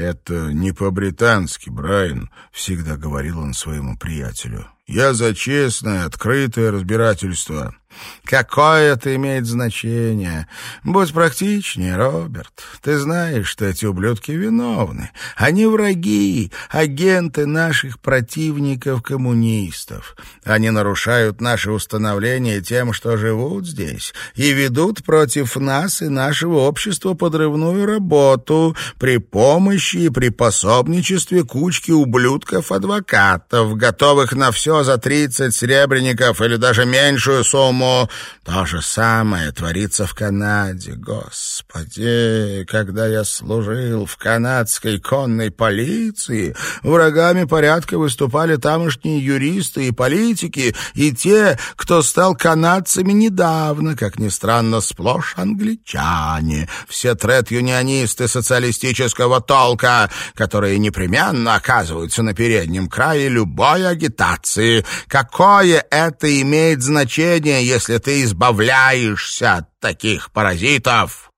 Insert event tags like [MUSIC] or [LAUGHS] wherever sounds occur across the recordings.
«Это не по-британски, Брайан», — всегда говорил он своему приятелю. «Я за честное, открытое разбирательство. Какое это имеет значение? Будь практичнее, Роберт. Ты знаешь, что эти ублюдки виновны. Они враги, агенты наших противников-коммунистов. Они нарушают наши установления тем, что живут здесь, и ведут против нас и нашего общества подрывную работу при помощи и при пособничестве кучки ублюдков-адвокатов, готовых на все за тридцать серебряников или даже меньшую сумму, то же самое творится в Канаде. Господи, когда я служил в канадской конной полиции, врагами порядка выступали тамошние юристы и политики, и те, кто стал канадцами недавно, как ни странно, сплошь англичане, все трет-юнионисты социалистического толка, которые непременно оказываются на переднем крае любой агитации. Какое это имеет значение, если ты ты избавляешься от таких паразитов.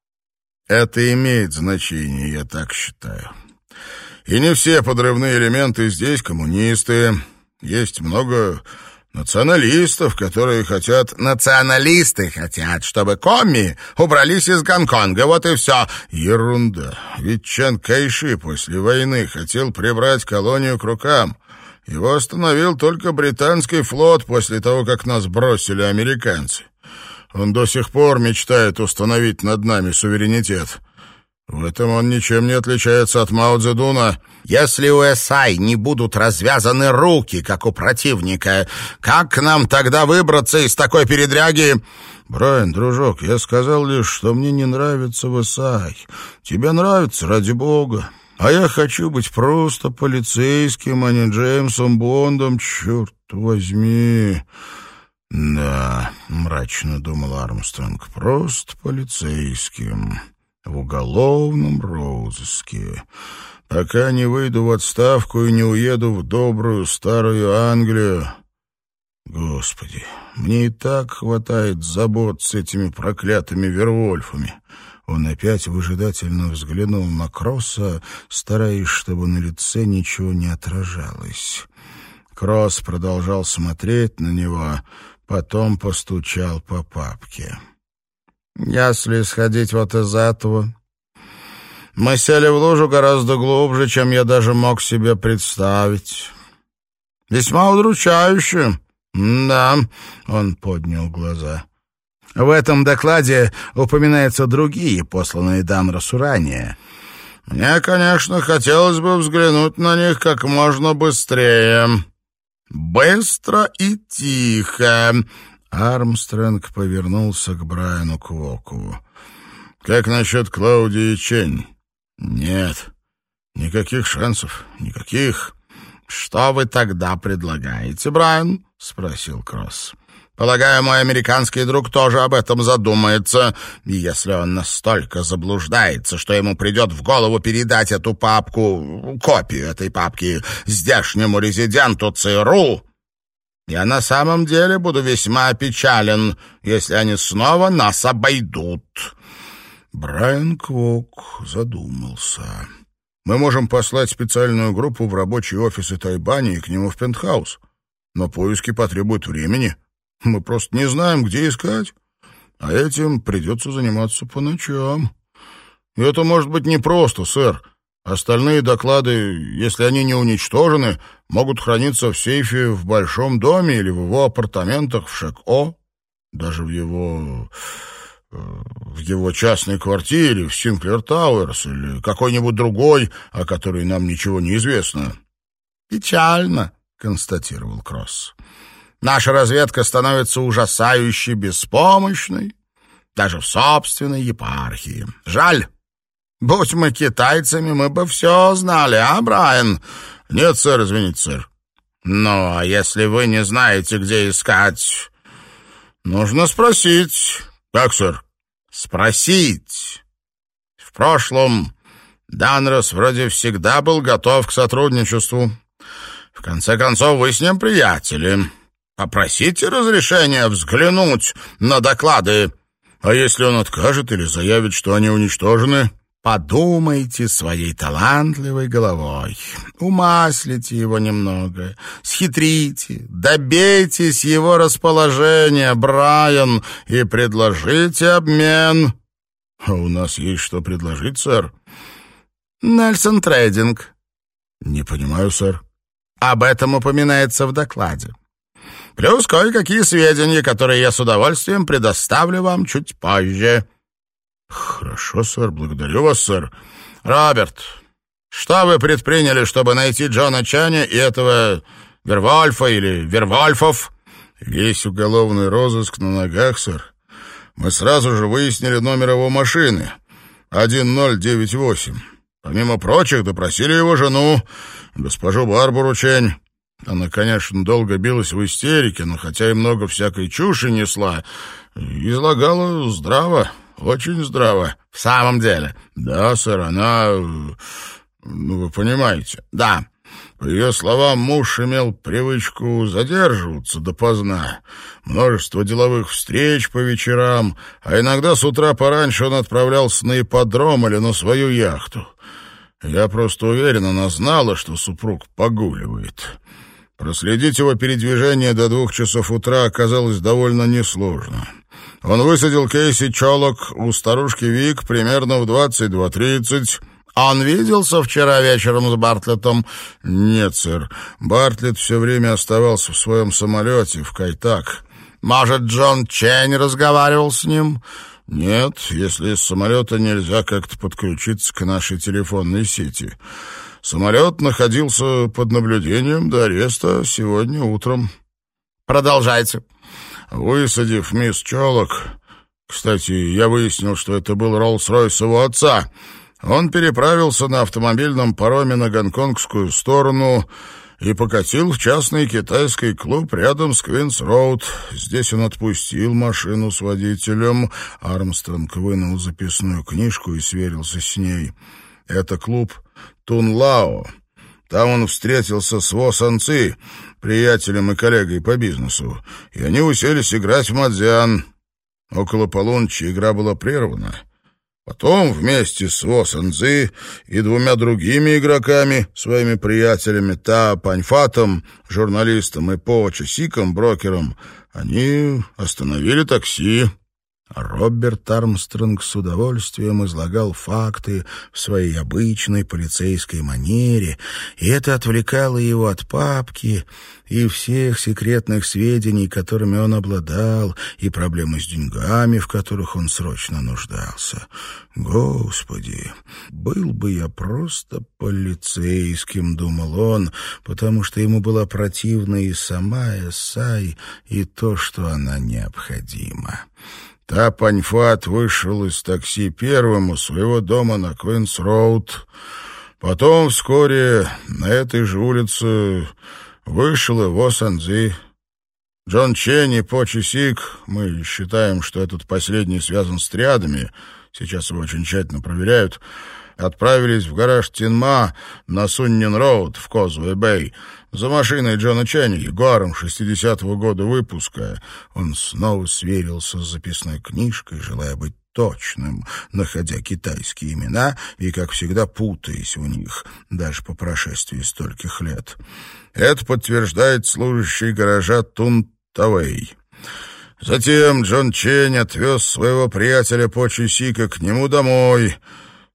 Это имеет значение, я так считаю. И не все подрывные элементы здесь коммунисты. Есть много националистов, которые хотят... Националисты хотят, чтобы коми убрались из Гонконга, вот и все. Ерунда. Ведь Чан Кайши после войны хотел прибрать колонию к рукам. Его остановил только британский флот после того, как нас бросили американцы. Он до сих пор мечтает установить над нами суверенитет. В этом он ничем не отличается от Мао Цзэдуна. Если у САИ не будут развязаны руки, как у противника, как нам тогда выбраться из такой передряги? Брайан, дружок, я сказал лишь, что мне не нравится в САИ. Тебе нравится, ради бога. А я хочу быть просто полицейским, а не Джеймсом Бондом, черт возьми. Да, мрачно думал Армстронг, просто полицейским в уголовном розыске. Пока не выйду в отставку и не уеду в добрую старую Англию. Господи, мне и так хватает забот с этими проклятыми Вервольфами. Он опять выжидательно взглянул на Кросса, стараясь, чтобы на лице ничего не отражалось. Кросс продолжал смотреть на него, потом постучал по папке. «Если исходить вот из этого, мы сели в лужу гораздо глубже, чем я даже мог себе представить. Весьма удручающе. Да, он поднял глаза. В этом докладе упоминаются другие, посланные Данросу ранее. Мне, конечно, хотелось бы взглянуть на них как можно быстрее. Быстро и тихо. Армстронг повернулся к Брайану Квоку. «Как насчет Клаудии Чень?» «Нет, никаких шансов, никаких». «Что вы тогда предлагаете, Брайан?» — спросил Кросс. Полагаю, мой американский друг тоже об этом задумается. И если он настолько заблуждается, что ему придет в голову передать эту папку, копию этой папки, здешнему резиденту ЦРУ, я на самом деле буду весьма опечален, если они снова нас обойдут». Брайан Квок задумался. «Мы можем послать специальную группу в рабочий офис Тайбани и к нему в пентхаус, но поиски потребуют времени». Мы просто не знаем, где искать. А этим придется заниматься по ночам. Это может быть непросто, сэр. Остальные доклады, если они не уничтожены, могут храниться в сейфе в большом доме или в его апартаментах в Шек-О, даже в его э, в его частной квартире в Синклер Тауэрс или какой-нибудь другой, о которой нам ничего не известно. «Печально», — констатировал Кросс. Наша разведка становится ужасающе беспомощной, даже в собственной епархии. Жаль. Будь мы китайцами, мы бы все знали, а, Брайан? Нет, сэр, извините, сэр. Ну, а если вы не знаете, где искать, нужно спросить. Как, сэр? Спросить. В прошлом Данрос вроде всегда был готов к сотрудничеству. В конце концов, вы с ним приятели. Попросите разрешения взглянуть на доклады. А если он откажет или заявит, что они уничтожены? Подумайте своей талантливой головой, умаслите его немного, схитрите, добейтесь его расположения, Брайан, и предложите обмен. А у нас есть что предложить, сэр? Нельсон Трейдинг. Не понимаю, сэр. Об этом упоминается в докладе. Плюс кое-какие сведения, которые я с удовольствием предоставлю вам чуть позже. «Хорошо, сэр. Благодарю вас, сэр. Роберт, что вы предприняли, чтобы найти Джона Чани и этого Вервольфа или Вервольфов?» «Весь уголовный розыск на ногах, сэр. Мы сразу же выяснили номер его машины. 1098. Помимо прочих, допросили его жену, госпожу Барбару Чень. Она, конечно, долго билась в истерике, но хотя и много всякой чуши несла, излагала здраво. Очень здраво. В самом деле? Да, сэр, она... Ну, вы понимаете. Да. По ее словам, муж имел привычку задерживаться допоздна. Множество деловых встреч по вечерам, а иногда с утра пораньше он отправлялся на ипподром или на свою яхту. Я просто уверен, она знала, что супруг погуливает. Проследить его передвижение до двух часов утра оказалось довольно несложно. Он высадил Кейси Чолок у старушки Вик примерно в 22.30. Он виделся вчера вечером с Бартлетом? Нет, сэр. Бартлет все время оставался в своем самолете в Кайтак. Может, Джон Чейн разговаривал с ним? Нет, если из самолета нельзя как-то подключиться к нашей телефонной сети. Самолет находился под наблюдением до ареста сегодня утром. Продолжайте. Высадив мисс Чолок... Кстати, я выяснил, что это был Роллс-Ройс его отца. Он переправился на автомобильном пароме на гонконгскую сторону и покатил в частный китайский клуб рядом с Квинс-Роуд. Здесь он отпустил машину с водителем. Армстронг вынул записную книжку и сверился с ней. Это клуб Тунлао. Там он встретился с Во Санци, приятелем и коллегой по бизнесу, и они уселись играть в мадзян. Около полуночи игра была прервана. Потом вместе с Во Санци и двумя другими игроками, своими приятелями Та Паньфатом, журналистом и По Часиком, брокером, они остановили такси. Роберт Армстронг с удовольствием излагал факты в своей обычной полицейской манере, и это отвлекало его от папки и всех секретных сведений, которыми он обладал, и проблемы с деньгами, в которых он срочно нуждался. «Господи, был бы я просто полицейским», — думал он, потому что ему была противна и сама Эссай, и то, что она необходима. Тапаньфат вышел из такси первым у своего дома на Квинс-Роуд. Потом вскоре на этой же улице вышел его Санзи. Джон Ченни, По Чисик, мы считаем, что этот последний связан с триадами, сейчас его очень тщательно проверяют, отправились в гараж Тинма на Суннин-Роуд в Козуэ-Бэй, за машиной Джона Чани, Ягуаром 60-го года выпуска. Он снова сверился с записной книжкой, желая быть точным, находя китайские имена и, как всегда, путаясь в них, даже по прошествии стольких лет. Это подтверждает служащий гаража Тун Тавей. Затем Джон Чень отвез своего приятеля по Чусика к нему домой —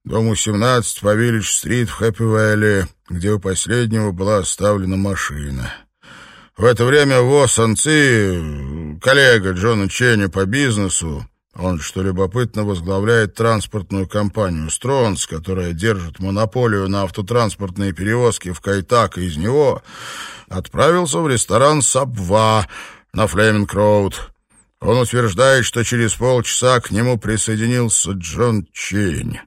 Дому 17 по Виллидж-стрит в Хэппи-Вэлли, где у последнего была оставлена машина. В это время Во Санци, коллега Джона Ченни по бизнесу, он, что любопытно, возглавляет транспортную компанию «Стронс», которая держит монополию на автотранспортные перевозки в Кайтак, и из него отправился в ресторан «Сабва» на Флеминг-Роуд. Он утверждает, что через полчаса к нему присоединился Джон Чень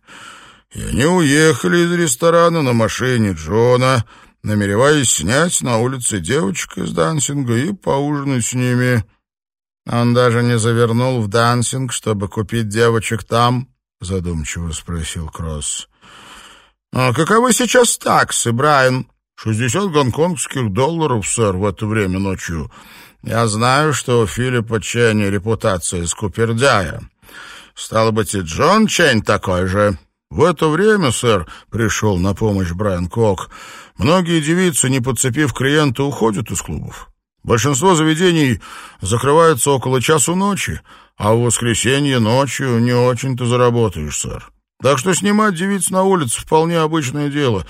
и они уехали из ресторана на машине Джона, намереваясь снять на улице девочек из дансинга и поужинать с ними. Он даже не завернул в дансинг, чтобы купить девочек там, — задумчиво спросил Кросс. — А каковы сейчас таксы, Брайан? — Шестьдесят гонконгских долларов, сэр, в это время ночью. Я знаю, что у Филиппа Ченни репутация скупердяя. Стало быть, и Джон Чень такой же. В это время, сэр, пришел на помощь Брайан Кок, многие девицы, не подцепив клиента, уходят из клубов. Большинство заведений закрываются около часу ночи, а в воскресенье ночью не очень-то заработаешь, сэр. Так что снимать девиц на улице вполне обычное дело.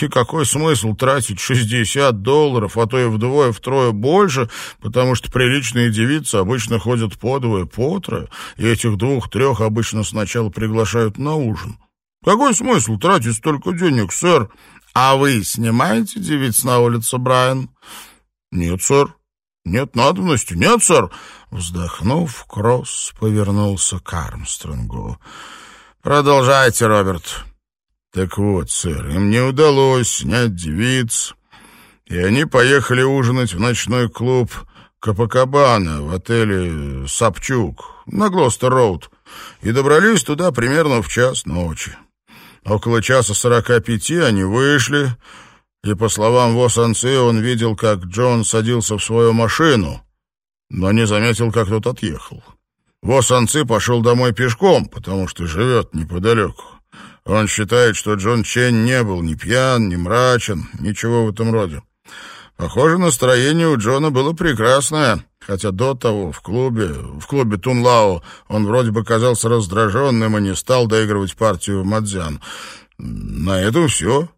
И какой смысл тратить 60 долларов, а то и вдвое-втрое больше, потому что приличные девицы обычно ходят по двое, по трое, и этих двух-трех обычно сначала приглашают на ужин. Какой смысл тратить столько денег, сэр? А вы снимаете девиц на улицу, Брайан? Нет, сэр. «Нет надобности, нет, сэр!» Вздохнув, Кросс повернулся к Армстронгу. «Продолжайте, Роберт». «Так вот, сэр, им не удалось снять девиц, и они поехали ужинать в ночной клуб Капакабана в отеле «Сапчук» на Глостер-Роуд и добрались туда примерно в час ночи. Около часа сорока пяти они вышли, и, по словам Восанцы, он видел, как Джон садился в свою машину, но не заметил, как тот отъехал. Восанцы пошел домой пешком, потому что живет неподалеку. Он считает, что Джон Чен не был ни пьян, ни мрачен, ничего в этом роде. Похоже, настроение у Джона было прекрасное, хотя до того в клубе, в клубе Тунлао, он вроде бы казался раздраженным и не стал доигрывать партию в Мадзян. На этом все.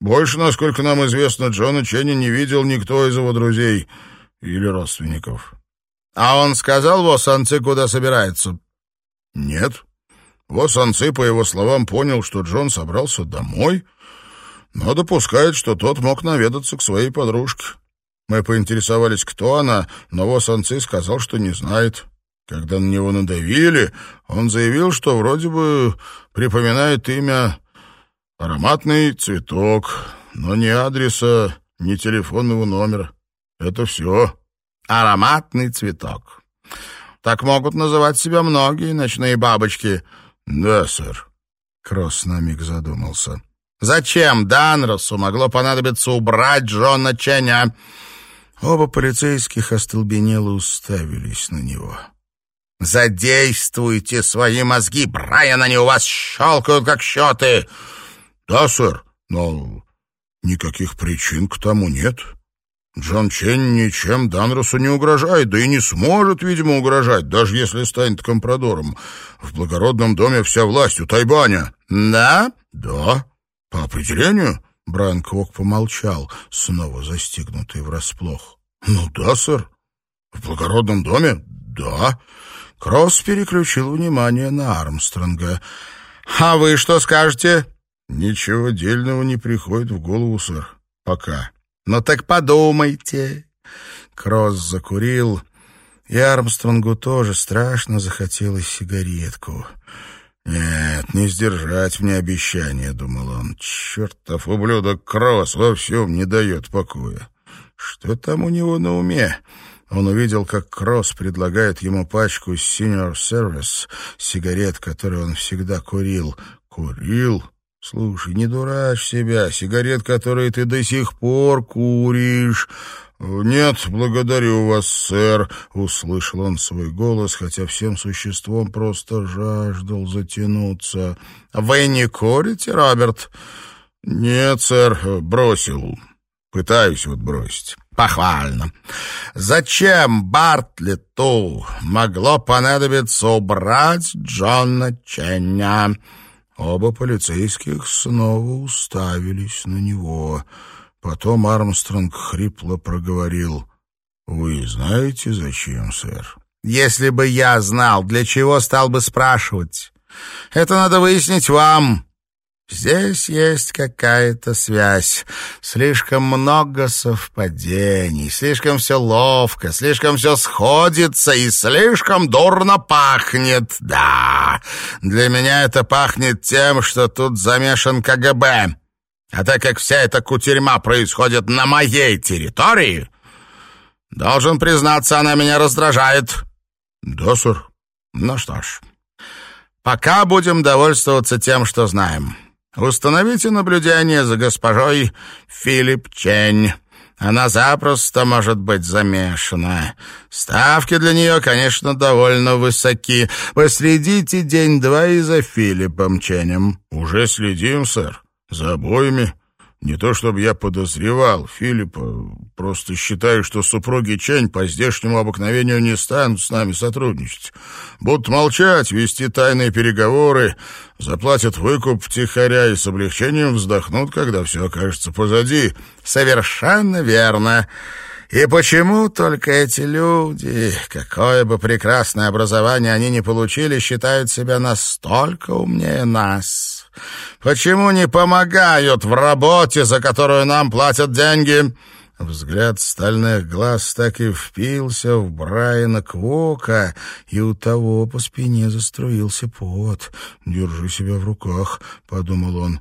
Больше, насколько нам известно, Джона Ченни не видел никто из его друзей или родственников. А он сказал Восанцы, куда собирается? Нет. Восанцы, по его словам, понял, что Джон собрался домой, но допускает, что тот мог наведаться к своей подружке. Мы поинтересовались, кто она, но Восанцы сказал, что не знает. Когда на него надавили, он заявил, что вроде бы припоминает имя Ароматный цветок, но ни адреса, ни телефонного номера. Это все. Ароматный цветок. Так могут называть себя многие ночные бабочки. Да, сэр. Кросс на миг задумался. Зачем Данросу могло понадобиться убрать Джона Ченя? Оба полицейских остолбенело уставились на него. «Задействуйте свои мозги, Брайан, они у вас щелкают, как счеты!» «Да, сэр, но никаких причин к тому нет. Джон Чен ничем Данросу не угрожает, да и не сможет, видимо, угрожать, даже если станет компрадором. В благородном доме вся власть у Тайбаня». «Да?» «Да, по определению». Брайан Квок помолчал, снова застигнутый врасплох. «Ну да, сэр. В благородном доме? Да». Кросс переключил внимание на Армстронга. «А вы что скажете?» Ничего дельного не приходит в голову, сэр. Пока. Ну так подумайте. Кросс закурил, и Армстронгу тоже страшно захотелось сигаретку. «Нет, не сдержать мне обещание», — думал он. «Чертов ублюдок Кросс во всем не дает покоя. Что там у него на уме?» Он увидел, как Кросс предлагает ему пачку Senior Service, сигарет, которые он всегда курил. Курил? «Слушай, не дурачь себя. Сигарет, которые ты до сих пор куришь...» «Нет, благодарю вас, сэр», — услышал он свой голос, хотя всем существом просто жаждал затянуться. «Вы не курите, Роберт?» «Нет, сэр, бросил. Пытаюсь вот бросить». «Похвально. Зачем Бартлету могло понадобиться убрать Джона Чення?» Оба полицейских снова уставились на него. Потом Армстронг хрипло проговорил. «Вы знаете, зачем, сэр?» «Если бы я знал, для чего стал бы спрашивать. Это надо выяснить вам. Здесь есть какая-то связь. Слишком много совпадений, слишком все ловко, слишком все сходится и слишком дурно пахнет. Да, для меня это пахнет тем, что тут замешан КГБ. А так как вся эта кутерьма происходит на моей территории, должен признаться, она меня раздражает. Да, сэр. Ну что ж, пока будем довольствоваться тем, что знаем. Установите наблюдение за госпожой Филипп Чень. Она запросто может быть замешана. Ставки для нее, конечно, довольно высоки. Последите день-два и за Филиппом Ченем». «Уже следим, сэр. За обоими. Не то чтобы я подозревал Филиппа, просто считаю, что супруги Чень по здешнему обыкновению не станут с нами сотрудничать. Будут молчать, вести тайные переговоры, заплатят выкуп втихаря и с облегчением вздохнут, когда все окажется позади. Совершенно верно. И почему только эти люди, какое бы прекрасное образование они ни получили, считают себя настолько умнее нас? Почему не помогают в работе, за которую нам платят деньги?» Взгляд стальных глаз так и впился в Брайана Квока, и у того по спине заструился пот. «Держи себя в руках», — подумал он.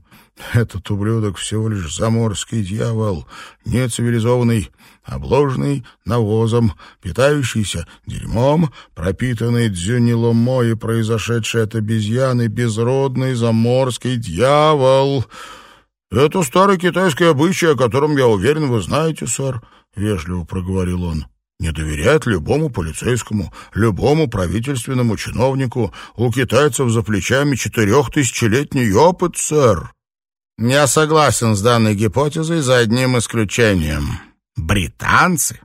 Этот ублюдок всего лишь заморский дьявол, нецивилизованный, обложенный навозом, питающийся дерьмом, пропитанный дзюниломо и произошедший от обезьяны безродный заморский дьявол. «Это старый китайский обычай, о котором, я уверен, вы знаете, сэр», — вежливо проговорил он. «Не доверять любому полицейскому, любому правительственному чиновнику. У китайцев за плечами четырехтысячелетний опыт, сэр». Я согласен с данной гипотезой за одним исключением. Британцы?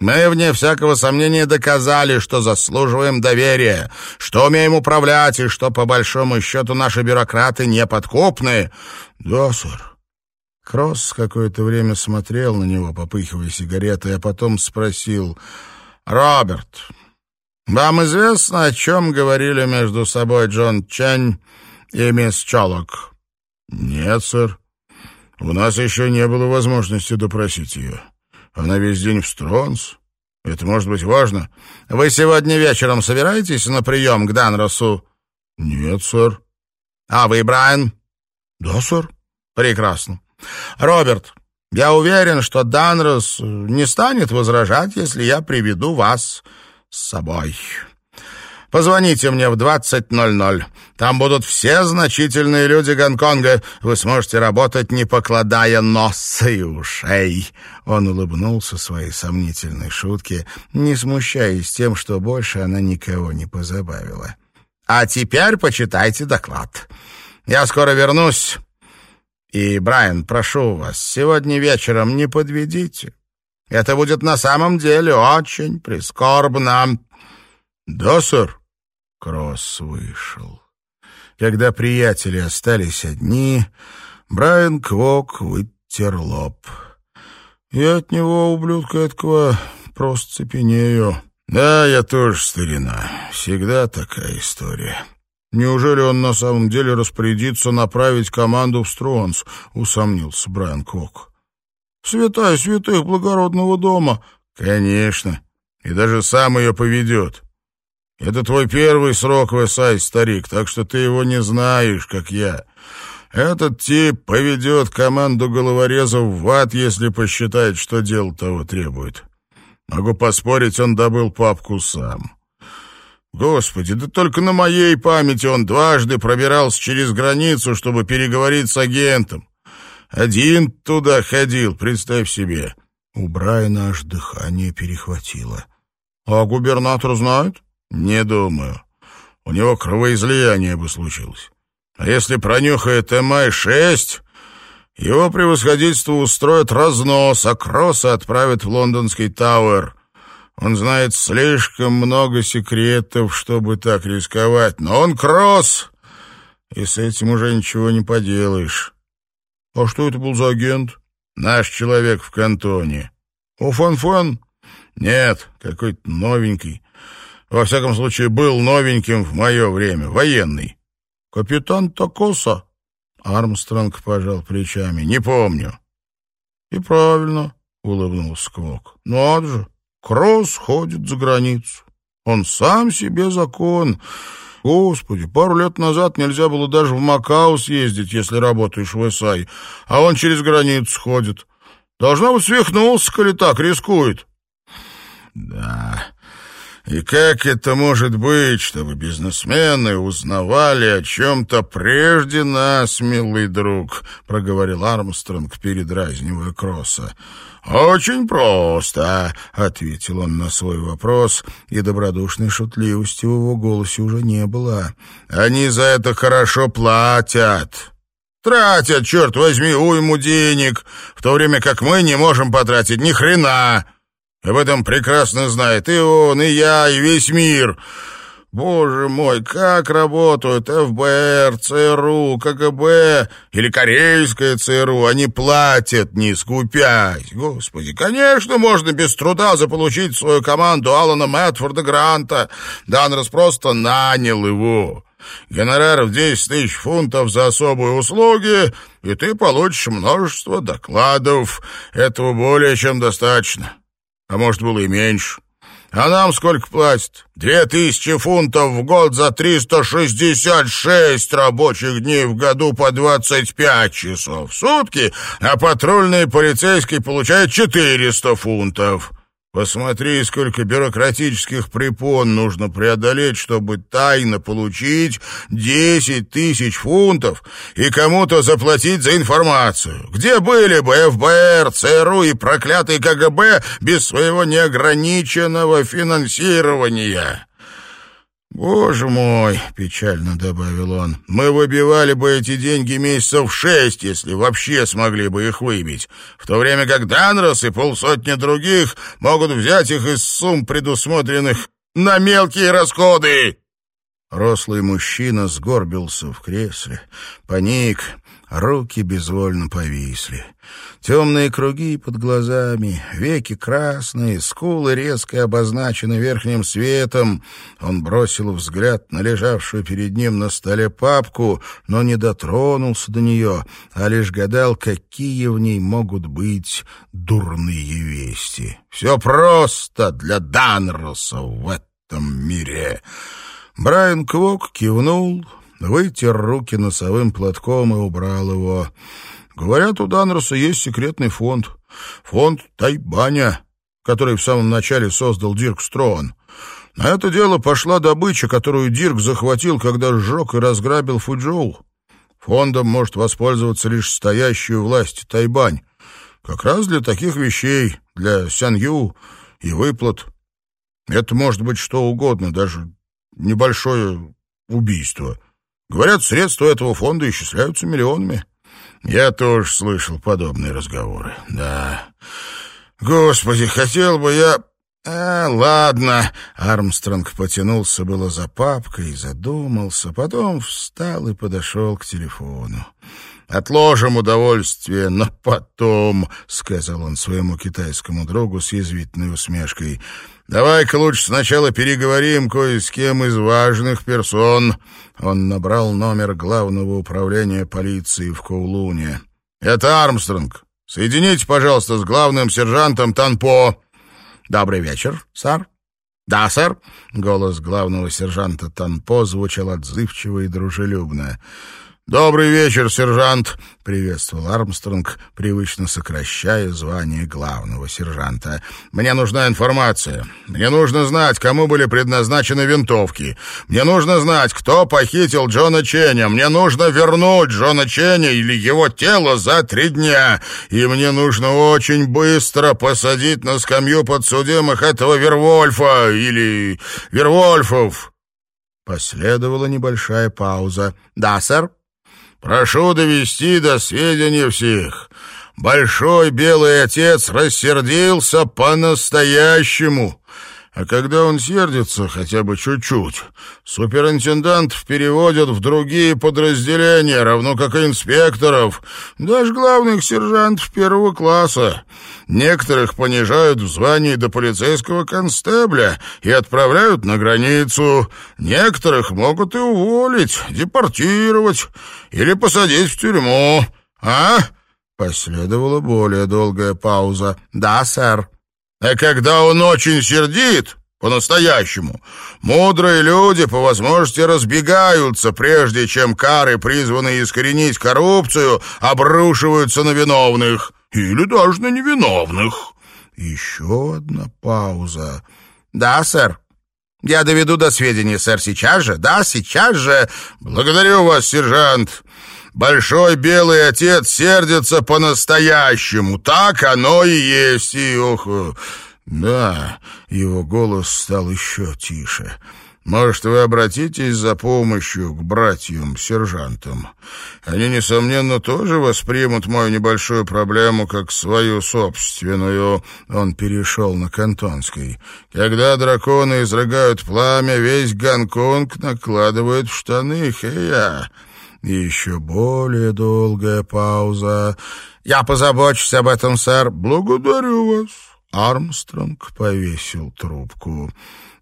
Мы, вне всякого сомнения, доказали, что заслуживаем доверия, что умеем управлять и что, по большому счету, наши бюрократы неподкупны. Да, сэр. Кросс какое-то время смотрел на него, попыхивая сигаретой, а потом спросил, «Роберт, вам известно, о чем говорили между собой Джон Чень и мисс Чолок?» «Нет, сэр. У нас еще не было возможности допросить ее. Она весь день в Стронс. Это может быть важно. Вы сегодня вечером собираетесь на прием к Данросу?» «Нет, сэр». «А вы, Брайан?» «Да, сэр». «Прекрасно. Роберт, я уверен, что Данрос не станет возражать, если я приведу вас с собой». Позвоните мне в 20.00. Там будут все значительные люди Гонконга. Вы сможете работать, не покладая носа и ушей». Он улыбнулся своей сомнительной шутке, не смущаясь тем, что больше она никого не позабавила. «А теперь почитайте доклад. Я скоро вернусь. И, Брайан, прошу вас, сегодня вечером не подведите. Это будет на самом деле очень прискорбно». «Да, сэр», Кросс вышел. Когда приятели остались одни, Брайан Квок вытер лоб. «Я от него, ублюдка этого, просто цепенею». «Да, я тоже старина. Всегда такая история». «Неужели он на самом деле распорядится направить команду в Стронс?» — усомнился Брайан Квок. «Святая святых благородного дома». «Конечно. И даже сам ее поведет. Это твой первый срок в САИ, старик, так что ты его не знаешь, как я. Этот тип поведет команду головорезов в ад, если посчитает, что дело того требует. Могу поспорить, он добыл папку сам. Господи, да только на моей памяти он дважды пробирался через границу, чтобы переговорить с агентом. Один туда ходил, представь себе. У Брайана аж дыхание перехватило. А губернатор знает? «Не думаю. У него кровоизлияние бы случилось. А если пронюхает MI-6, его превосходительство устроит разнос, а Кросса отправит в лондонский Тауэр. Он знает слишком много секретов, чтобы так рисковать. Но он Кросс, и с этим уже ничего не поделаешь». «А что это был за агент?» «Наш человек в Кантоне». «О, Фан-Фан?» «Нет, какой-то новенький. Во всяком случае, был новеньким в мое время, военный. Капитан Токоса? Армстронг пожал плечами. Не помню. И правильно, улыбнулся Квок. Надо же, Кросс ходит за границу. Он сам себе закон. Господи, пару лет назад нельзя было даже в Макао съездить, если работаешь в ИСАИ, а он через границу ходит. Должна быть, свихнулся, коли так рискует. Да, И как это может быть, чтобы бизнесмены узнавали о чем-то прежде нас, милый друг?» — проговорил Армстронг, передразнивая Кросса. «Очень просто», — ответил он на свой вопрос, и добродушной шутливости в его голосе уже не было. «Они за это хорошо платят». Тратят, черт возьми, уйму денег, в то время как мы не можем потратить ни хрена. Об этом прекрасно знает и он, и я, и весь мир. Боже мой, как работают ФБР, ЦРУ, КГБ или корейская ЦРУ. Они платят, не скупясь. Господи, конечно, можно без труда заполучить свою команду Алана Мэтфорда Гранта. Данрос просто нанял его. Гонорар в 10 тысяч фунтов за особые услуги, и ты получишь множество докладов. Этого более чем достаточно. А может, было и меньше. А нам сколько платят? Две тысячи фунтов в год за триста шестьдесят шесть рабочих дней в году по двадцать пять часов в сутки, а патрульный полицейский получает четыреста фунтов. Посмотри, сколько бюрократических препон нужно преодолеть, чтобы тайно получить десять тысяч фунтов и кому-то заплатить за информацию. Где были бы ФБР, ЦРУ и проклятый КГБ без своего неограниченного финансирования?» «Боже мой!» — печально добавил он. «Мы выбивали бы эти деньги месяцев шесть, если вообще смогли бы их выбить, в то время как Данрос и полсотни других могут взять их из сумм, предусмотренных на мелкие расходы!» Рослый мужчина сгорбился в кресле, паник, руки безвольно повисли. Темные круги под глазами, веки красные, скулы резко обозначены верхним светом. Он бросил взгляд на лежавшую перед ним на столе папку, но не дотронулся до нее, а лишь гадал, какие в ней могут быть дурные вести. Все просто для Данроса в этом мире. Брайан Квок кивнул, вытер руки носовым платком и убрал его. Говорят, у Данроса есть секретный фонд. Фонд Тайбаня, который в самом начале создал Дирк Строан. На это дело пошла добыча, которую Дирк захватил, когда сжег и разграбил Фуджоу. Фондом может воспользоваться лишь стоящую власть Тайбань. Как раз для таких вещей, для Сянью и выплат. Это может быть что угодно, даже небольшое убийство. Говорят, средства этого фонда исчисляются миллионами. Я тоже слышал подобные разговоры. Да. Господи, хотел бы я... А, ладно. Армстронг потянулся было за папкой и задумался, потом встал и подошел к телефону. «Отложим удовольствие на потом», — сказал он своему китайскому другу с язвительной усмешкой. Давай-ка лучше сначала переговорим кое с кем из важных персон. Он набрал номер главного управления полиции в Коулуне. Это Армстронг. Соедините, пожалуйста, с главным сержантом Танпо. Добрый вечер, сэр. Да, сэр. Голос главного сержанта Танпо звучал отзывчиво и дружелюбно. «Добрый вечер, сержант!» — приветствовал Армстронг, привычно сокращая звание главного сержанта. «Мне нужна информация. Мне нужно знать, кому были предназначены винтовки. Мне нужно знать, кто похитил Джона Ченни. Мне нужно вернуть Джона Ченни или его тело за три дня. И мне нужно очень быстро посадить на скамью подсудимых этого Вервольфа или Вервольфов». Последовала небольшая пауза. «Да, сэр?» Прошу довести до сведения всех. Большой белый отец рассердился по-настоящему. А когда он сердится хотя бы чуть-чуть, суперинтендантов переводят в другие подразделения, равно как и инспекторов, даже главных сержантов первого класса. Некоторых понижают в звании до полицейского констебля и отправляют на границу. Некоторых могут и уволить, депортировать или посадить в тюрьму. А? Последовала более долгая пауза. «Да, сэр». А когда он очень сердит, по-настоящему, мудрые люди по возможности разбегаются, прежде чем кары, призванные искоренить коррупцию, обрушиваются на виновных или даже на невиновных. Еще одна пауза. «Да, сэр». Я доведу до сведения, сэр, сейчас же, да, сейчас же. Благодарю вас, сержант. Большой белый отец сердится по-настоящему. Так оно и есть. И, ох, да, его голос стал еще тише. Может, вы обратитесь за помощью к братьям-сержантам? Они, несомненно, тоже воспримут мою небольшую проблему как свою собственную. Он перешел на кантонский. Когда драконы изрыгают пламя, весь Гонконг накладывает в штаны. Хея! И еще более долгая пауза. «Я позабочусь об этом, сэр. Благодарю вас». Армстронг повесил трубку.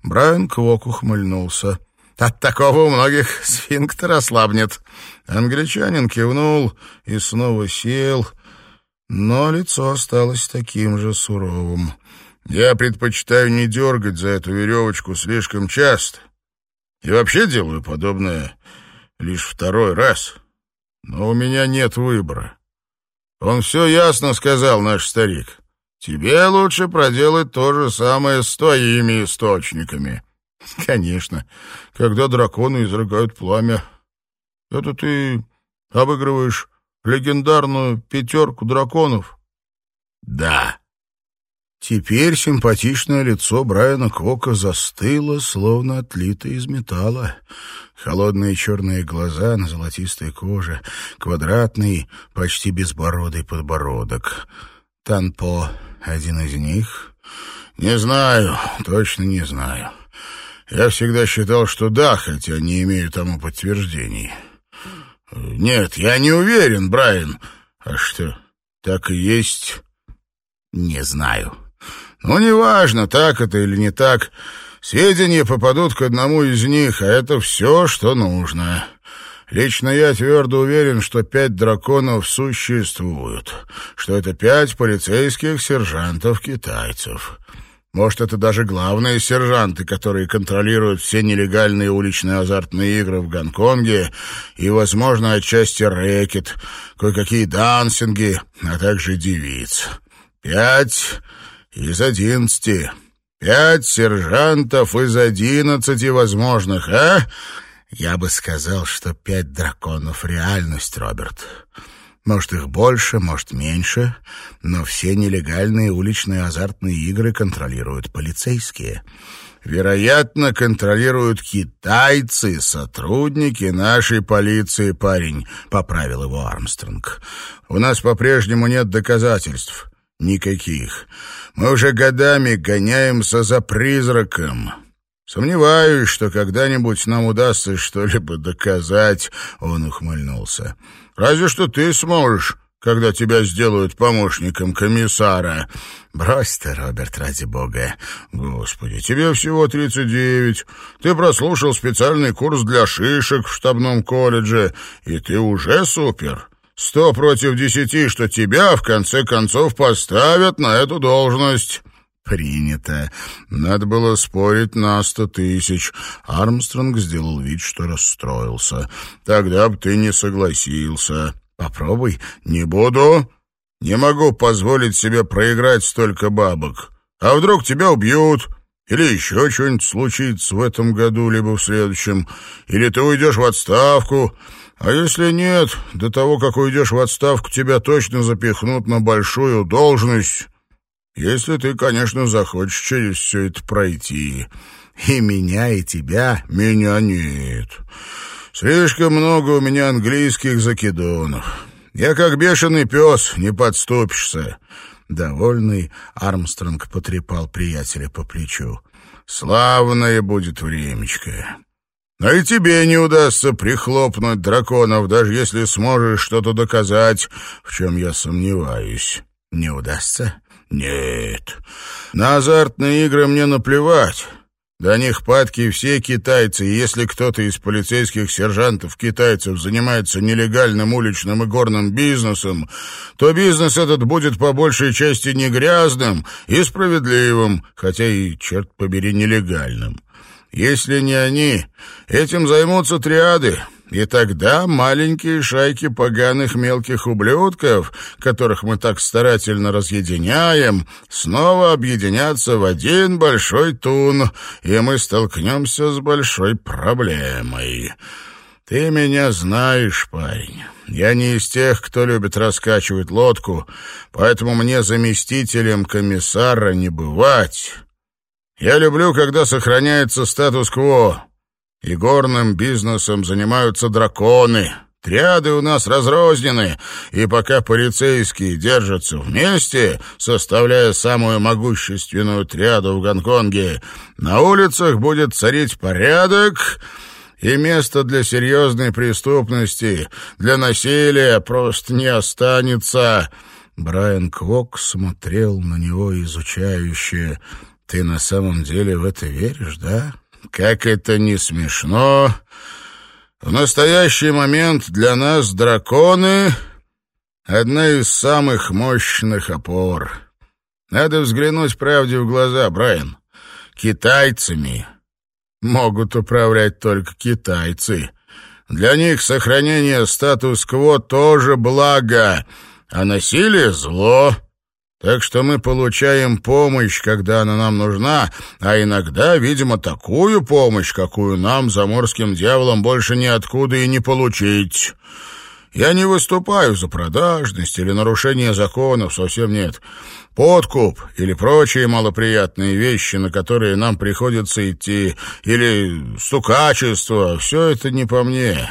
Брайан Квок ухмыльнулся. «От такого у многих сфинктер ослабнет». Англичанин кивнул и снова сел, но лицо осталось таким же суровым. «Я предпочитаю не дергать за эту веревочку слишком часто. И вообще делаю подобное лишь второй раз. Но у меня нет выбора. Он все ясно сказал, наш старик. Тебе лучше проделать то же самое с твоими источниками. [LAUGHS] Конечно, когда драконы изрыгают пламя. Это ты обыгрываешь легендарную пятерку драконов? Да. Теперь симпатичное лицо Брайана Квока застыло, словно отлитое из металла. Холодные черные глаза на золотистой коже, квадратный, почти безбородый подбородок. Танпо один из них? Не знаю, точно не знаю. Я всегда считал, что да, хотя не имею тому подтверждений. Нет, я не уверен, Брайан. А что, так и есть? Не знаю. Ну, неважно, так это или не так. Сведения попадут к одному из них, а это все, что нужно. Лично я твердо уверен, что пять драконов существуют, что это пять полицейских сержантов-китайцев. Может, это даже главные сержанты, которые контролируют все нелегальные уличные азартные игры в Гонконге и, возможно, отчасти рэкет, кое-какие дансинги, а также девиц. Пять из одиннадцати. Пять сержантов из одиннадцати возможных, а? Я бы сказал, что пять драконов — реальность, Роберт. Может, их больше, может, меньше, но все нелегальные уличные азартные игры контролируют полицейские. Вероятно, контролируют китайцы, сотрудники нашей полиции, парень, — поправил его Армстронг. У нас по-прежнему нет доказательств. Никаких. Мы уже годами гоняемся за призраком. Сомневаюсь, что когда-нибудь нам удастся что-либо доказать, он ухмыльнулся. Разве что ты сможешь, когда тебя сделают помощником комиссара. Брось ты, Роберт, ради бога. Господи, тебе всего тридцать девять. Ты прослушал специальный курс для шишек в штабном колледже, и ты уже супер. Сто против десяти, что тебя, в конце концов, поставят на эту должность. «Принято. Надо было спорить на сто тысяч». Армстронг сделал вид, что расстроился. «Тогда бы ты не согласился. Попробуй. Не буду. Не могу позволить себе проиграть столько бабок. А вдруг тебя убьют?» Или еще что-нибудь случится в этом году, либо в следующем. Или ты уйдешь в отставку. А если нет, до того, как уйдешь в отставку, тебя точно запихнут на большую должность. Если ты, конечно, захочешь через все это пройти. И меня, и тебя. Меня нет. Слишком много у меня английских закидонов. Я как бешеный пес, не подступишься. Довольный Армстронг потрепал приятеля по плечу. Славное будет времечко. Но и тебе не удастся прихлопнуть драконов, даже если сможешь что-то доказать, в чем я сомневаюсь. Не удастся? Нет, на азартные игры мне наплевать. До них падки все китайцы, и если кто-то из полицейских сержантов-китайцев занимается нелегальным уличным и горным бизнесом, то бизнес этот будет по большей части не грязным и справедливым, хотя и, черт побери, нелегальным. Если не они, этим займутся триады, И тогда маленькие шайки поганых мелких ублюдков, которых мы так старательно разъединяем, снова объединятся в один большой тун, и мы столкнемся с большой проблемой. Ты меня знаешь, парень. Я не из тех, кто любит раскачивать лодку, поэтому мне заместителем комиссара не бывать. Я люблю, когда сохраняется статус-кво. И горным бизнесом занимаются драконы. Триады у нас разрознены, и пока полицейские держатся вместе, составляя самую могущественную триаду в Гонконге, на улицах будет царить порядок, и места для серьезной преступности, для насилия просто не останется. Брайан Квок смотрел на него изучающе. «Ты на самом деле в это веришь, да?» Как это не смешно. В настоящий момент для нас драконы — одна из самых мощных опор. Надо взглянуть правде в глаза, Брайан. Китайцами могут управлять только китайцы. Для них сохранение статус-кво тоже благо, а насилие — зло. Так что мы получаем помощь, когда она нам нужна, а иногда, видимо, такую помощь, какую нам, заморским дьяволам, больше ниоткуда и не получить. Я не выступаю за продажность или нарушение законов, совсем нет. Подкуп или прочие малоприятные вещи, на которые нам приходится идти, или стукачество, все это не по мне».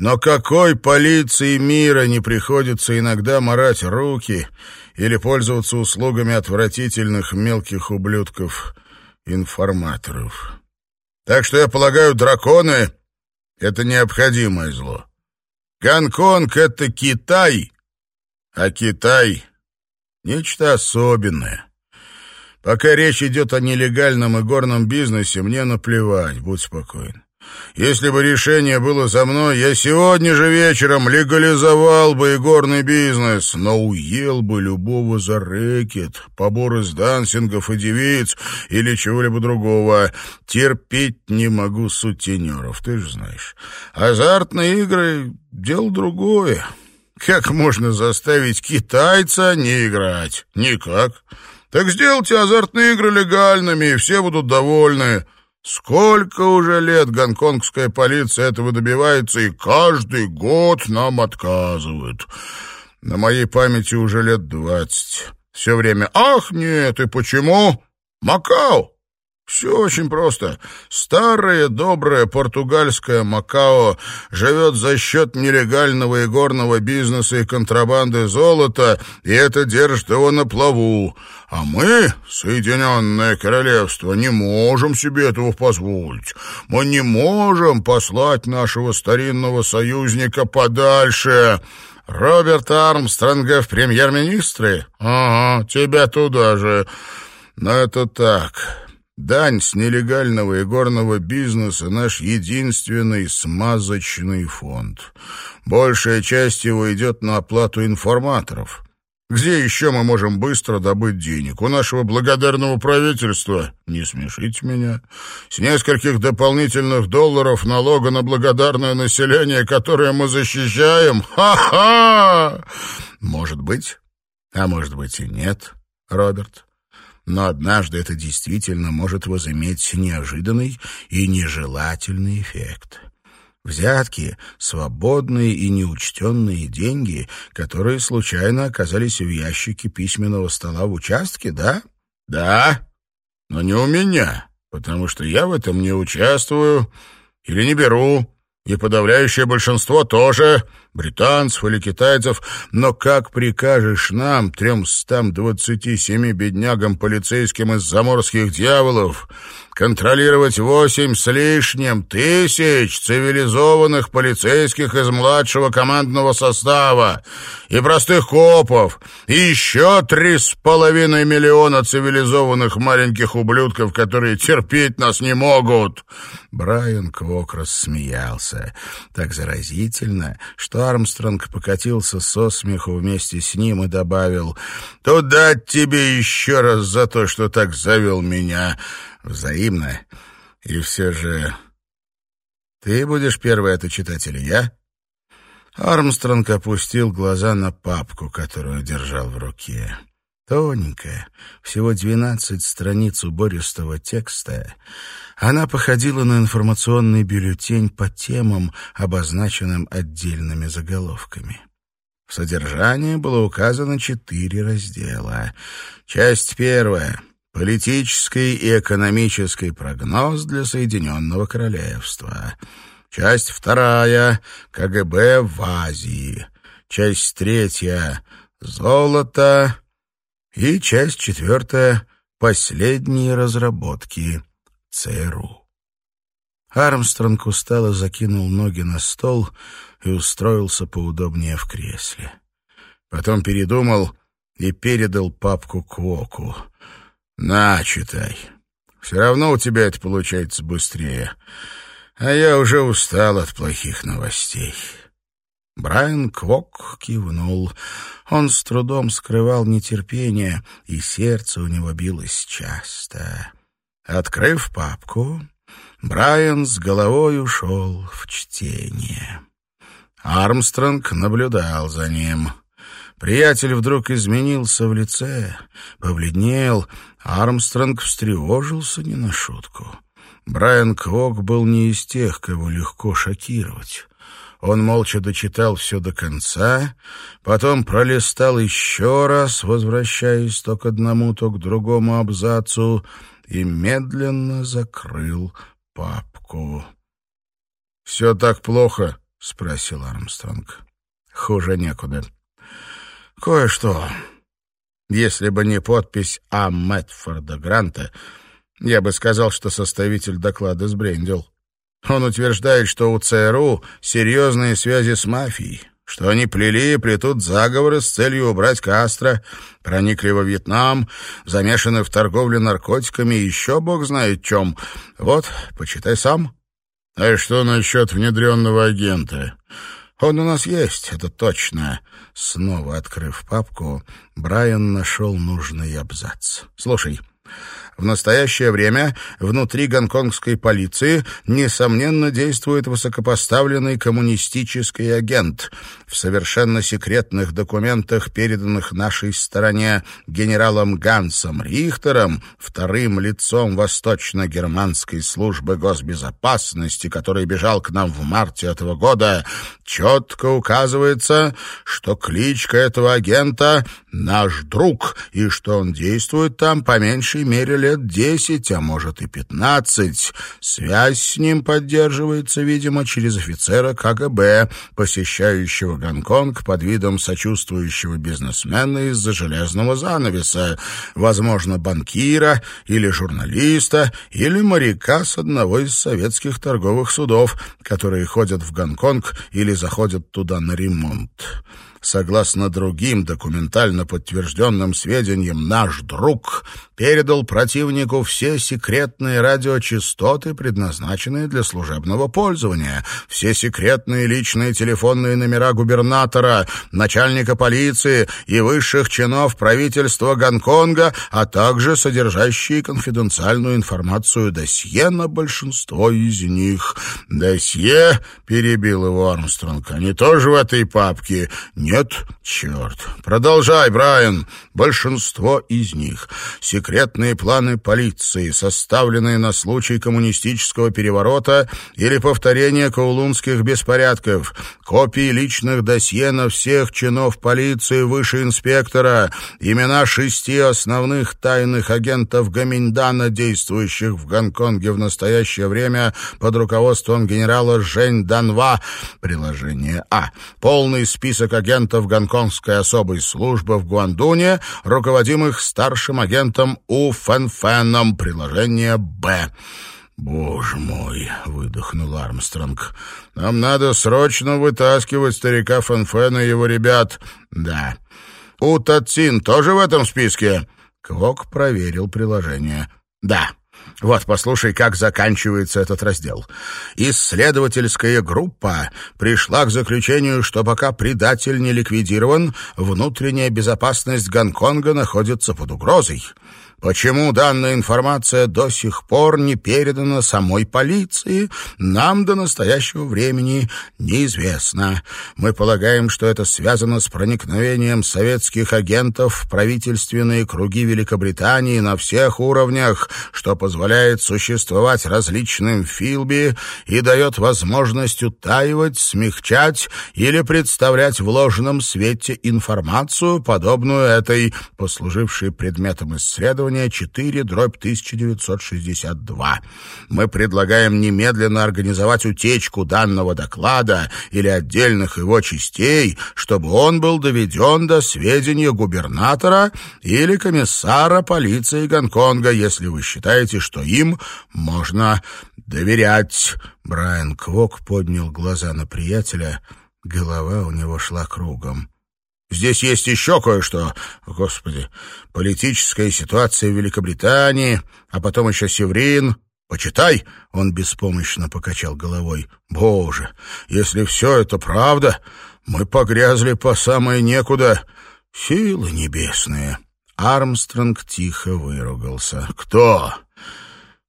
Но какой полиции мира не приходится иногда морать руки или пользоваться услугами отвратительных мелких ублюдков-информаторов? Так что я полагаю, драконы — это необходимое зло. Гонконг — это Китай, а Китай — нечто особенное. Пока речь идет о нелегальном и горном бизнесе, мне наплевать, будь спокоен. Если бы решение было за мной, я сегодня же вечером легализовал бы игорный бизнес, но уел бы любого за рэкет, побор из дансингов и девиц или чего-либо другого. Терпеть не могу сутенеров, ты же знаешь. Азартные игры — дело другое. Как можно заставить китайца не играть? Никак. Так сделайте азартные игры легальными, и все будут довольны. Сколько уже лет гонконгская полиция этого добивается, и каждый год нам отказывают. На моей памяти уже лет двадцать. Все время «Ах, нет, и почему?» «Макао!» Все очень просто. Старое доброе португальское Макао живет за счет нелегального игорного бизнеса и контрабанды золота, и это держит его на плаву. А мы, Соединенное Королевство, не можем себе этого позволить. Мы не можем послать нашего старинного союзника подальше. Роберт Армстронга в премьер-министры? Ага, тебя туда же. Но это так. Дань с нелегального игорного бизнеса — наш единственный смазочный фонд. Большая часть его идет на оплату информаторов. Где еще мы можем быстро добыть денег? У нашего благодарного правительства, не смешите меня, с нескольких дополнительных долларов налога на благодарное население, которое мы защищаем? Ха-ха! Может быть, а может быть и нет, Роберт но однажды это действительно может возыметь неожиданный и нежелательный эффект. Взятки — свободные и неучтенные деньги, которые случайно оказались в ящике письменного стола в участке, да? Да, но не у меня, потому что я в этом не участвую или не беру, и подавляющее большинство тоже британцев или китайцев, но как прикажешь нам, тремстам двадцати семи беднягам полицейским из заморских дьяволов, контролировать восемь с лишним тысяч цивилизованных полицейских из младшего командного состава и простых копов, и еще три с половиной миллиона цивилизованных маленьких ублюдков, которые терпеть нас не могут. Брайан Квок рассмеялся так заразительно, что Армстронг покатился со смеху вместе с ним и добавил «Туда тебе еще раз за то, что так завел меня» взаимно. И все же Ты будешь первый это читать или я?» Армстронг опустил глаза на папку, которую держал в руке. Тоненькая, всего двенадцать страниц убористого текста, она походила на информационный бюллетень по темам, обозначенным отдельными заголовками. В содержании было указано четыре раздела. Часть первая — политический и экономический прогноз для Соединенного Королевства. Часть вторая — КГБ в Азии. Часть третья — золото и часть четвертая — последние разработки ЦРУ. Армстронг устало закинул ноги на стол и устроился поудобнее в кресле. Потом передумал и передал папку Квоку. «На, читай. Все равно у тебя это получается быстрее. А я уже устал от плохих новостей». Брайан Квок кивнул. Он с трудом скрывал нетерпение, и сердце у него билось часто. Открыв папку, Брайан с головой ушел в чтение. Армстронг наблюдал за ним. Приятель вдруг изменился в лице, побледнел. Армстронг встревожился не на шутку. Брайан Квок был не из тех, кого легко шокировать. Он молча дочитал все до конца, потом пролистал еще раз, возвращаясь то к одному, то к другому абзацу, и медленно закрыл папку. «Все так плохо?» — спросил Армстронг. «Хуже некуда. Кое-что. Если бы не подпись А. Мэтфорда Гранта, я бы сказал, что составитель доклада сбрендил. Он утверждает, что у ЦРУ серьезные связи с мафией, что они плели и плетут заговоры с целью убрать Кастро, проникли во Вьетнам, замешаны в торговле наркотиками и еще бог знает чем. Вот, почитай сам. А что насчет внедренного агента? Он у нас есть, это точно. Снова открыв папку, Брайан нашел нужный абзац. Слушай, в настоящее время внутри гонконгской полиции, несомненно, действует высокопоставленный коммунистический агент. В совершенно секретных документах, переданных нашей стороне генералом Гансом Рихтером, вторым лицом восточно-германской службы госбезопасности, который бежал к нам в марте этого года, четко указывается, что кличка этого агента «Наш друг» и что он действует там по меньшей мере лет лет десять, а может и пятнадцать. Связь с ним поддерживается, видимо, через офицера КГБ, посещающего Гонконг под видом сочувствующего бизнесмена из-за железного занавеса, возможно, банкира или журналиста, или моряка с одного из советских торговых судов, которые ходят в Гонконг или заходят туда на ремонт. Согласно другим документально подтвержденным сведениям, наш друг передал противнику все секретные радиочастоты, предназначенные для служебного пользования, все секретные личные телефонные номера губернатора, начальника полиции и высших чинов правительства Гонконга, а также содержащие конфиденциальную информацию досье на большинство из них. «Досье?» — перебил его Армстронг. «Они тоже в этой папке?» Нет? Черт. Продолжай, Брайан. Большинство из них — секретные планы полиции, составленные на случай коммунистического переворота или повторения каулунских беспорядков, копии личных досье на всех чинов полиции выше инспектора, имена шести основных тайных агентов Гаминьдана, действующих в Гонконге в настоящее время под руководством генерала Жень Данва, приложение А, полный список агентов агентов гонконгской особой службы в Гуандуне, руководимых старшим агентом У Фэн приложение «Б». «Боже мой!» — выдохнул Армстронг. «Нам надо срочно вытаскивать старика Фэнфэна и его ребят». «Да». «У Тацин тоже в этом списке?» Квок проверил приложение. «Да». Вот, послушай, как заканчивается этот раздел. Исследовательская группа пришла к заключению, что пока предатель не ликвидирован, внутренняя безопасность Гонконга находится под угрозой. Почему данная информация до сих пор не передана самой полиции, нам до настоящего времени неизвестно. Мы полагаем, что это связано с проникновением советских агентов в правительственные круги Великобритании на всех уровнях, что позволяет существовать различным Филби и дает возможность утаивать, смягчать или представлять в ложном свете информацию, подобную этой, послужившей предметом исследования, требование 4 дробь 1962. Мы предлагаем немедленно организовать утечку данного доклада или отдельных его частей, чтобы он был доведен до сведения губернатора или комиссара полиции Гонконга, если вы считаете, что им можно доверять. Брайан Квок поднял глаза на приятеля, голова у него шла кругом. Здесь есть еще кое-что. Господи, политическая ситуация в Великобритании, а потом еще Севрин. Почитай, он беспомощно покачал головой. Боже, если все это правда, мы погрязли по самое некуда. Силы небесные. Армстронг тихо выругался. Кто?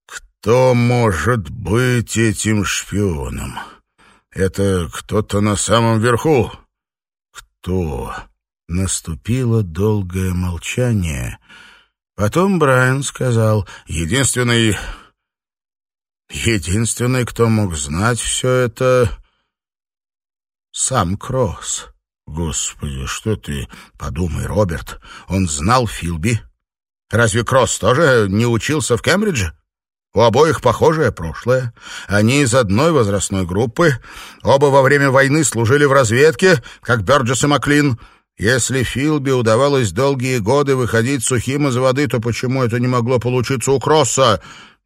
Кто может быть этим шпионом? Это кто-то на самом верху. Кто? Наступило долгое молчание. Потом Брайан сказал, «Единственный... Единственный, кто мог знать все это... Сам Кросс». «Господи, что ты...» «Подумай, Роберт, он знал Филби. Разве Кросс тоже не учился в Кембридже?» У обоих похожее прошлое. Они из одной возрастной группы. Оба во время войны служили в разведке, как Бёрджес и Маклин. Если Филби удавалось долгие годы выходить сухим из воды, то почему это не могло получиться у Кросса?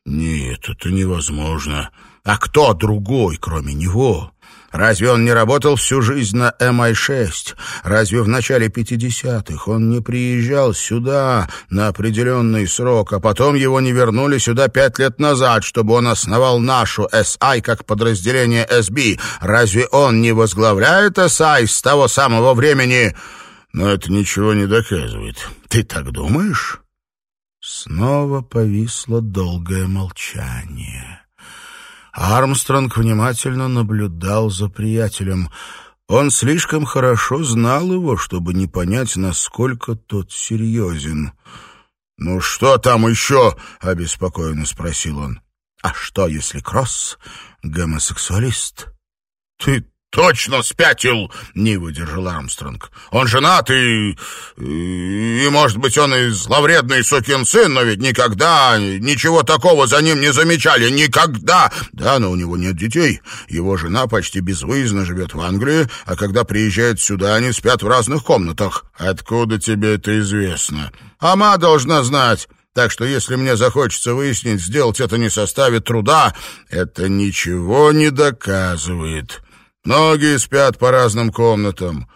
Нет, это невозможно. А кто другой, кроме него? Разве он не работал всю жизнь на МИ-6? Разве в начале 50-х он не приезжал сюда на определенный срок, а потом его не вернули сюда пять лет назад, чтобы он основал нашу САИ как подразделение СБ? Разве он не возглавляет САИ с того самого времени? Но это ничего не доказывает. Ты так думаешь? Снова повисло долгое молчание. Армстронг внимательно наблюдал за приятелем. Он слишком хорошо знал его, чтобы не понять, насколько тот серьезен. «Ну что там еще?» — обеспокоенно спросил он. «А что, если Кросс гомосексуалист?» «Ты точно спятил!» — не выдержал Армстронг. «Он женат и... и, может быть, он и зловредный сукин сын, но ведь никогда ничего такого за ним не замечали. Никогда! Да, но у него нет детей. Его жена почти безвыездно живет в Англии, а когда приезжает сюда, они спят в разных комнатах. Откуда тебе это известно? Ама должна знать». Так что если мне захочется выяснить, сделать это не составит труда, это ничего не доказывает. Многие спят по разным комнатам.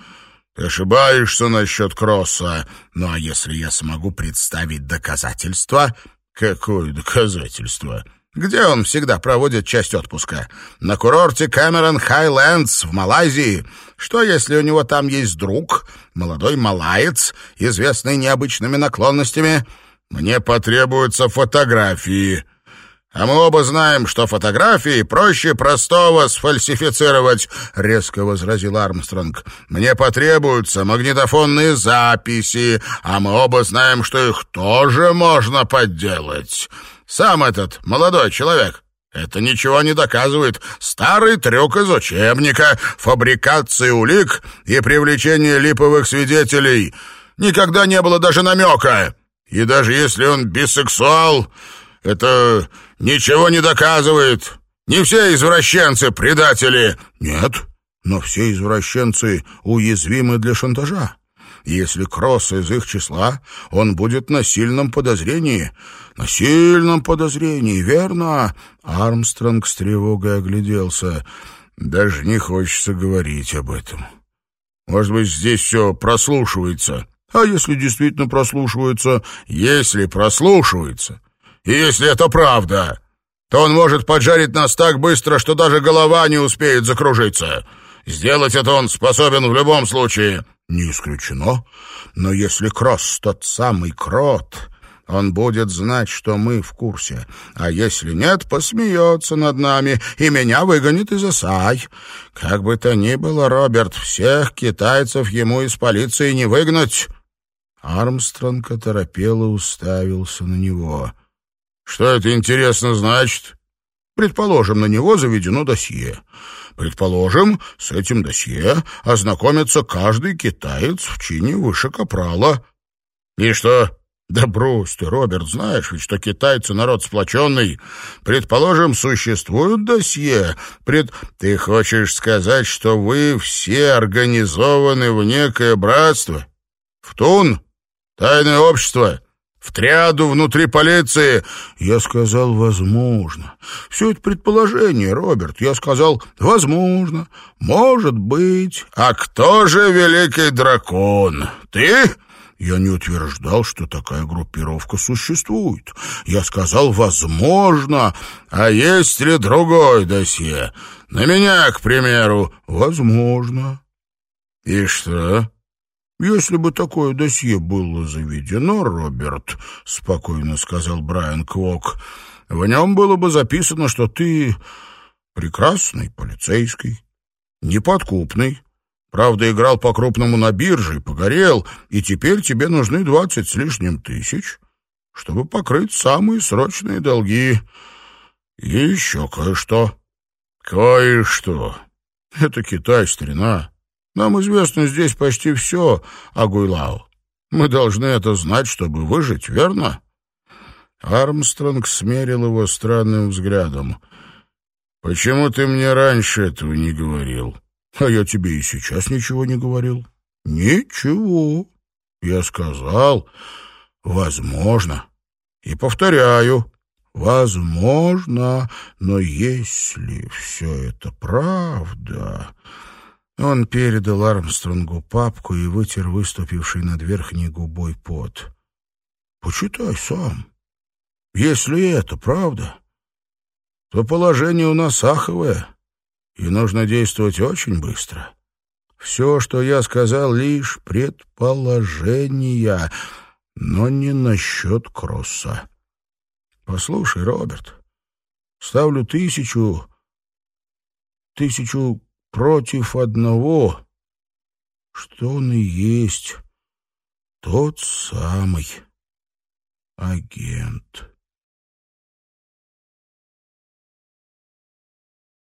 Ты ошибаешься насчет Кросса. Ну, а если я смогу представить доказательства? Какое доказательство? Где он всегда проводит часть отпуска? На курорте Кэмерон Хайлендс в Малайзии. Что, если у него там есть друг, молодой малаец, известный необычными наклонностями? Мне потребуются фотографии. А мы оба знаем, что фотографии проще простого сфальсифицировать, резко возразил Армстронг. Мне потребуются магнитофонные записи, а мы оба знаем, что их тоже можно подделать. Сам этот молодой человек это ничего не доказывает. Старый трюк из учебника, фабрикация улик и привлечение липовых свидетелей. Никогда не было даже намека. И даже если он бисексуал, это ничего не доказывает. Не все извращенцы предатели. Нет, но все извращенцы уязвимы для шантажа. Если Кросс из их числа, он будет на сильном подозрении. На сильном подозрении, верно? Армстронг с тревогой огляделся. Даже не хочется говорить об этом. Может быть, здесь все прослушивается. А если действительно прослушивается? Если прослушивается, если это правда, то он может поджарить нас так быстро, что даже голова не успеет закружиться. Сделать это он способен в любом случае. Не исключено. Но если Кросс тот самый крот, Он будет знать, что мы в курсе. А если нет, посмеется над нами и меня выгонит из Исай. Как бы то ни было, Роберт, всех китайцев ему из полиции не выгнать». Армстронг оторопело уставился на него. «Что это, интересно, значит?» «Предположим, на него заведено досье. Предположим, с этим досье ознакомится каждый китаец в чине выше капрала». «И что?» «Да брось ты, Роберт, знаешь ведь, что китайцы народ сплоченный. Предположим, существует досье. Пред... Ты хочешь сказать, что вы все организованы в некое братство? В Тун? Тайное общество?» В внутри полиции. Я сказал, возможно. Все это предположение, Роберт. Я сказал, возможно, может быть. А кто же великий дракон? Ты? Я не утверждал, что такая группировка существует. Я сказал «возможно», а есть ли другой досье? На меня, к примеру, возможно. И что? Если бы такое досье было заведено, Роберт, спокойно сказал Брайан Квок, в нем было бы записано, что ты прекрасный полицейский, неподкупный, Правда, играл по-крупному на бирже и погорел, и теперь тебе нужны двадцать с лишним тысяч, чтобы покрыть самые срочные долги. И еще кое-что. Кое-что. Это Китай, старина. Нам известно здесь почти все о. Мы должны это знать, чтобы выжить, верно?» Армстронг смерил его странным взглядом. «Почему ты мне раньше этого не говорил?» А я тебе и сейчас ничего не говорил. Ничего. Я сказал, возможно. И повторяю, возможно. Но если все это правда... Он передал Армстронгу папку и вытер выступивший над верхней губой пот. «Почитай сам. Если это правда, то положение у нас аховое и нужно действовать очень быстро. Все, что я сказал, лишь предположения, но не насчет Кросса. Послушай, Роберт, ставлю тысячу, тысячу против одного, что он и есть тот самый агент».